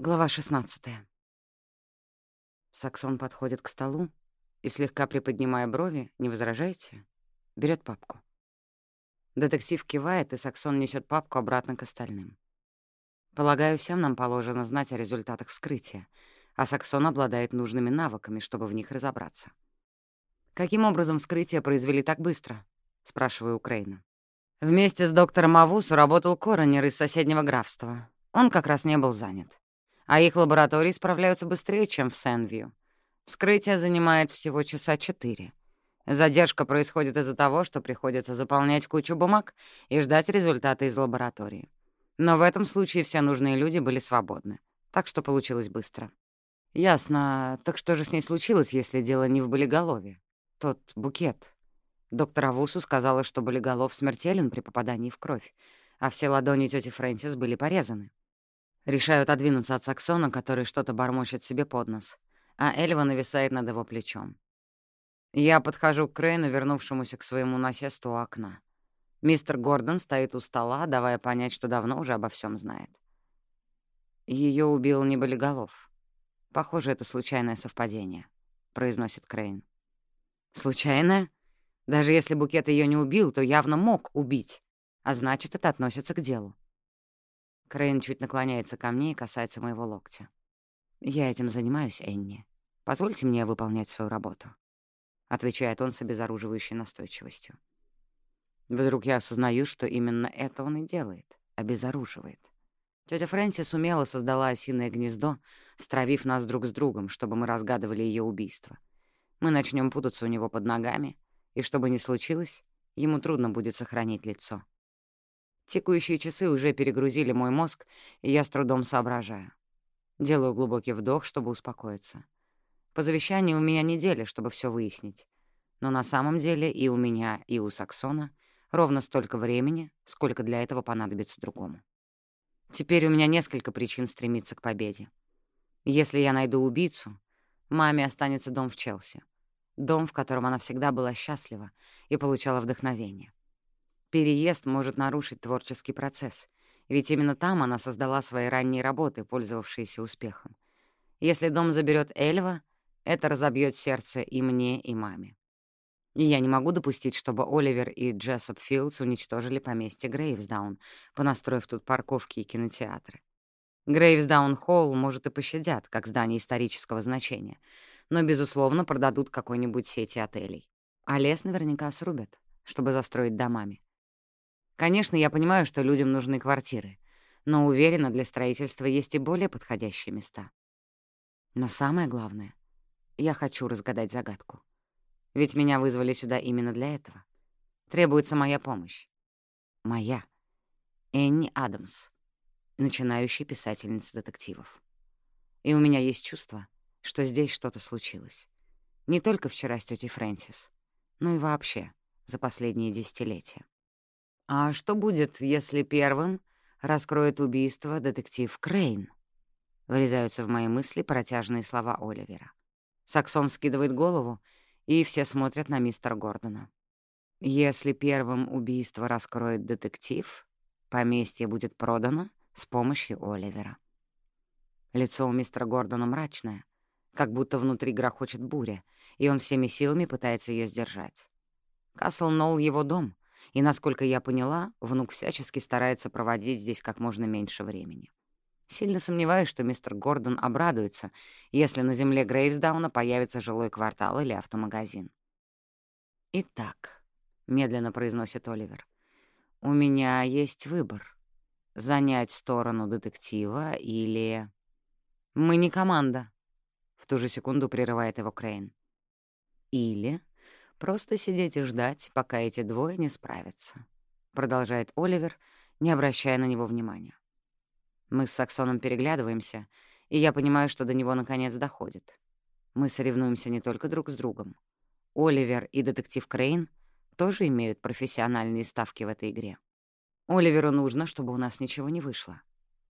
Глава 16. Саксон подходит к столу и, слегка приподнимая брови, не возражаете, берет папку. Детектив кивает, и Саксон несет папку обратно к остальным. Полагаю, всем нам положено знать о результатах вскрытия, а Саксон обладает нужными навыками, чтобы в них разобраться. «Каким образом вскрытие произвели так быстро?» — спрашиваю Украина. Вместе с доктором Авусу работал коронер из соседнего графства. Он как раз не был занят а их лаборатории справляются быстрее, чем в Сенвью. Вскрытие занимает всего часа четыре. Задержка происходит из-за того, что приходится заполнять кучу бумаг и ждать результата из лаборатории. Но в этом случае все нужные люди были свободны, так что получилось быстро. Ясно. Так что же с ней случилось, если дело не в болиголове? Тот букет. Доктор Авусу сказала, что болиголов смертелен при попадании в кровь, а все ладони тети Фрэнсис были порезаны. Решаю отодвинуться от Саксона, который что-то бормочет себе под нос, а Эльва нависает над его плечом. Я подхожу к Крейну, вернувшемуся к своему насесту у окна. Мистер Гордон стоит у стола, давая понять, что давно уже обо всем знает. Ее убил не болиголов. Похоже, это случайное совпадение, — произносит Крейн. Случайное? Даже если Букет ее не убил, то явно мог убить, а значит, это относится к делу. Крейн чуть наклоняется ко мне и касается моего локтя. «Я этим занимаюсь, Энни. Позвольте мне выполнять свою работу», — отвечает он с обезоруживающей настойчивостью. Вдруг я осознаю, что именно это он и делает — обезоруживает. Тётя Фрэнсис умело создала осиное гнездо, стравив нас друг с другом, чтобы мы разгадывали ее убийство. Мы начнем путаться у него под ногами, и что бы ни случилось, ему трудно будет сохранить лицо. Тикающие часы уже перегрузили мой мозг, и я с трудом соображаю. Делаю глубокий вдох, чтобы успокоиться. По завещанию у меня неделя, чтобы все выяснить. Но на самом деле и у меня, и у Саксона ровно столько времени, сколько для этого понадобится другому. Теперь у меня несколько причин стремиться к победе. Если я найду убийцу, маме останется дом в Челси. Дом, в котором она всегда была счастлива и получала вдохновение. Переезд может нарушить творческий процесс, ведь именно там она создала свои ранние работы, пользовавшиеся успехом. Если дом заберет Эльва, это разобьет сердце и мне, и маме. Я не могу допустить, чтобы Оливер и Джессоп Филдс уничтожили поместье Грейвсдаун, понастроив тут парковки и кинотеатры. Грейвсдаун-холл, может, и пощадят, как здание исторического значения, но, безусловно, продадут какой-нибудь сети отелей. А лес наверняка срубят, чтобы застроить домами. Конечно, я понимаю, что людям нужны квартиры, но уверена, для строительства есть и более подходящие места. Но самое главное, я хочу разгадать загадку. Ведь меня вызвали сюда именно для этого. Требуется моя помощь. Моя. Энни Адамс, начинающая писательница детективов. И у меня есть чувство, что здесь что-то случилось. Не только вчера с тетей Фрэнсис, но и вообще за последние десятилетия. «А что будет, если первым раскроет убийство детектив Крейн?» Врезаются в мои мысли протяжные слова Оливера. Саксон скидывает голову, и все смотрят на мистера Гордона. «Если первым убийство раскроет детектив, поместье будет продано с помощью Оливера». Лицо у мистера Гордона мрачное, как будто внутри грохочет буря, и он всеми силами пытается ее сдержать. Касл Нолл — его дом, и, насколько я поняла, внук всячески старается проводить здесь как можно меньше времени. Сильно сомневаюсь, что мистер Гордон обрадуется, если на земле Грейвсдауна появится жилой квартал или автомагазин. «Итак», — медленно произносит Оливер, — «у меня есть выбор. Занять сторону детектива или...» «Мы не команда», — в ту же секунду прерывает его Крейн. «Или Просто сидеть и ждать, пока эти двое не справятся», — продолжает Оливер, не обращая на него внимания. Мы с Саксоном переглядываемся, и я понимаю, что до него наконец доходит. Мы соревнуемся не только друг с другом. Оливер и детектив Крейн тоже имеют профессиональные ставки в этой игре. Оливеру нужно, чтобы у нас ничего не вышло.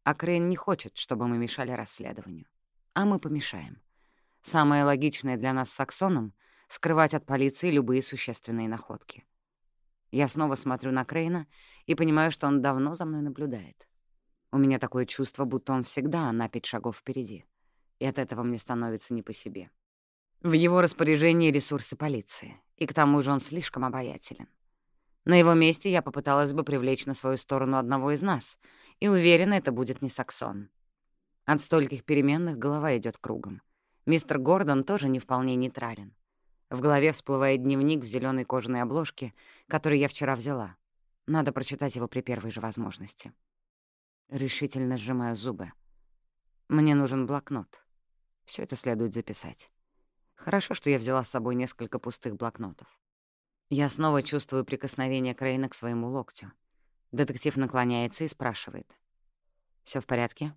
А Крейн не хочет, чтобы мы мешали расследованию. А мы помешаем. Самое логичное для нас с Саксоном скрывать от полиции любые существенные находки. Я снова смотрю на Крейна и понимаю, что он давно за мной наблюдает. У меня такое чувство, будто он всегда на пять шагов впереди. И от этого мне становится не по себе. В его распоряжении ресурсы полиции, и к тому же он слишком обаятелен. На его месте я попыталась бы привлечь на свою сторону одного из нас, и уверена, это будет не Саксон. От стольких переменных голова идет кругом. Мистер Гордон тоже не вполне нейтрален. В голове всплывает дневник в зеленой кожаной обложке, который я вчера взяла. Надо прочитать его при первой же возможности. Решительно сжимаю зубы. Мне нужен блокнот. Все это следует записать. Хорошо, что я взяла с собой несколько пустых блокнотов. Я снова чувствую прикосновение Крейна к своему локтю. Детектив наклоняется и спрашивает. Все в порядке?»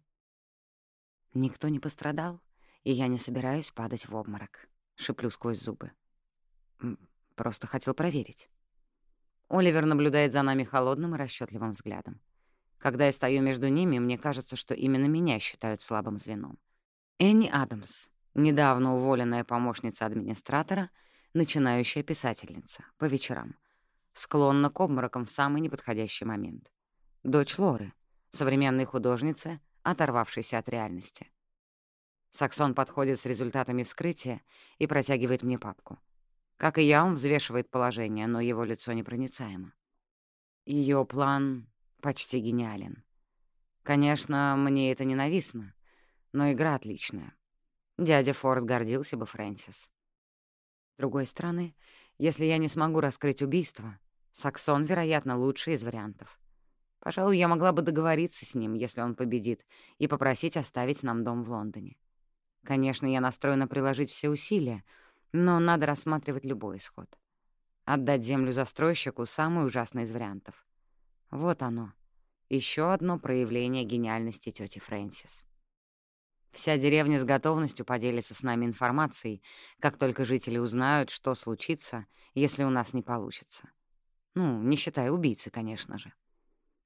«Никто не пострадал, и я не собираюсь падать в обморок», — шиплю сквозь зубы. «Просто хотел проверить». Оливер наблюдает за нами холодным и расчетливым взглядом. Когда я стою между ними, мне кажется, что именно меня считают слабым звеном. Энни Адамс, недавно уволенная помощница администратора, начинающая писательница, по вечерам, склонна к обморокам в самый неподходящий момент. Дочь Лоры, современной художницы, оторвавшейся от реальности. Саксон подходит с результатами вскрытия и протягивает мне папку. Как и я, он взвешивает положение, но его лицо непроницаемо. Ее план почти гениален. Конечно, мне это ненавистно, но игра отличная. Дядя Форд гордился бы Фрэнсис. С другой стороны, если я не смогу раскрыть убийство, Саксон, вероятно, лучший из вариантов. Пожалуй, я могла бы договориться с ним, если он победит, и попросить оставить нам дом в Лондоне. Конечно, я настроена приложить все усилия, но надо рассматривать любой исход. Отдать землю застройщику — самый ужасный из вариантов. Вот оно. Еще одно проявление гениальности тети Фрэнсис. Вся деревня с готовностью поделится с нами информацией, как только жители узнают, что случится, если у нас не получится. Ну, не считая убийцы, конечно же.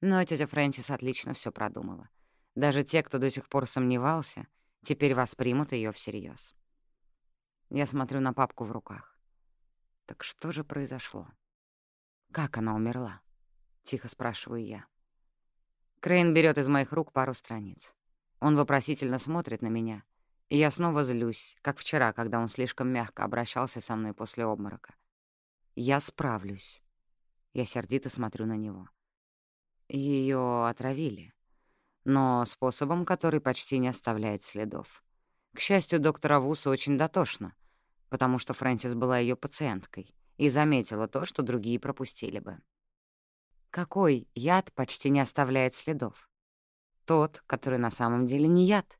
Но тетя Фрэнсис отлично все продумала. Даже те, кто до сих пор сомневался, теперь воспримут ее всерьез. Я смотрю на папку в руках. Так что же произошло? Как она умерла? Тихо спрашиваю я. Крейн берет из моих рук пару страниц. Он вопросительно смотрит на меня, и я снова злюсь, как вчера, когда он слишком мягко обращался со мной после обморока. Я справлюсь. Я сердито смотрю на него. Ее отравили, но способом, который почти не оставляет следов. К счастью, доктора Вуса очень дотошно, потому что Фрэнсис была ее пациенткой и заметила то, что другие пропустили бы. Какой яд почти не оставляет следов? Тот, который на самом деле не яд.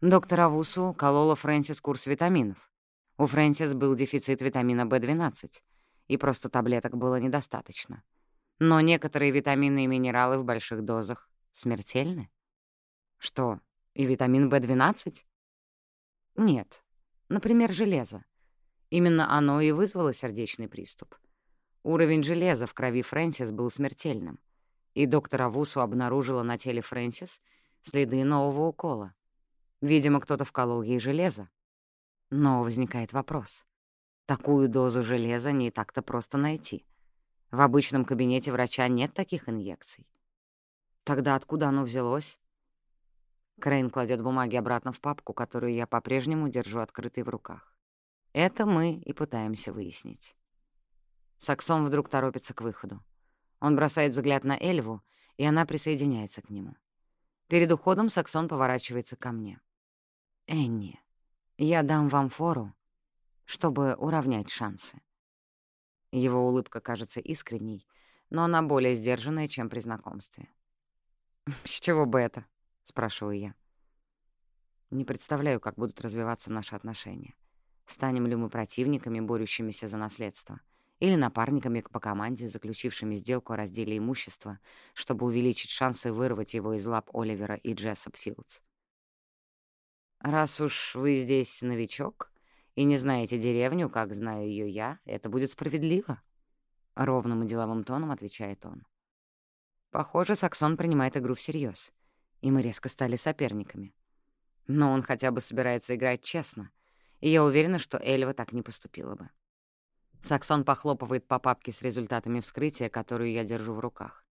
Доктор Авусу колола Фрэнсис курс витаминов. У Фрэнсис был дефицит витамина В12, и просто таблеток было недостаточно. Но некоторые витамины и минералы в больших дозах смертельны. Что, и витамин В12? Нет. Например, железо. Именно оно и вызвало сердечный приступ. Уровень железа в крови Фрэнсис был смертельным, и доктор Авусу обнаружила на теле Фрэнсис следы нового укола. Видимо, кто-то вколол ей железо. Но возникает вопрос. Такую дозу железа не так-то просто найти — в обычном кабинете врача нет таких инъекций. Тогда откуда оно взялось? Крейн кладет бумаги обратно в папку, которую я по-прежнему держу открытой в руках. Это мы и пытаемся выяснить. Саксон вдруг торопится к выходу. Он бросает взгляд на Эльву, и она присоединяется к нему. Перед уходом Саксон поворачивается ко мне. «Энни, я дам вам фору, чтобы уравнять шансы. Его улыбка кажется искренней, но она более сдержанная, чем при знакомстве. «С чего бы это?» — спрашиваю я. Не представляю, как будут развиваться наши отношения. Станем ли мы противниками, борющимися за наследство, или напарниками по команде, заключившими сделку о разделе имущества, чтобы увеличить шансы вырвать его из лап Оливера и Джессоп Филдс. «Раз уж вы здесь новичок, и не знаете деревню, как знаю ее я, это будет справедливо», — ровным и деловым тоном отвечает он. Похоже, Саксон принимает игру всерьез, и мы резко стали соперниками. Но он хотя бы собирается играть честно, и я уверена, что Эльва так не поступила бы. Саксон похлопывает по папке с результатами вскрытия, которую я держу в руках.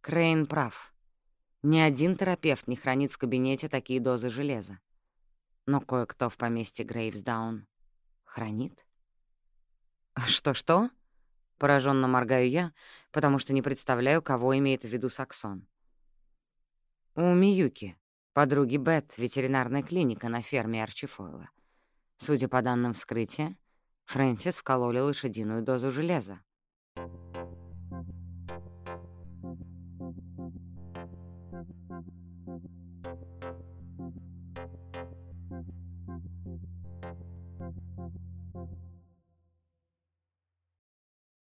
Крейн прав. Ни один терапевт не хранит в кабинете такие дозы железа. Но кое-кто в поместье Грейвсдаун хранит. «Что-что?» — пораженно моргаю я, потому что не представляю, кого имеет в виду Саксон. «У Миюки, подруги Бет, ветеринарная клиника на ферме Арчифойла. Судя по данным вскрытия, Фрэнсис вкололи лошадиную дозу железа.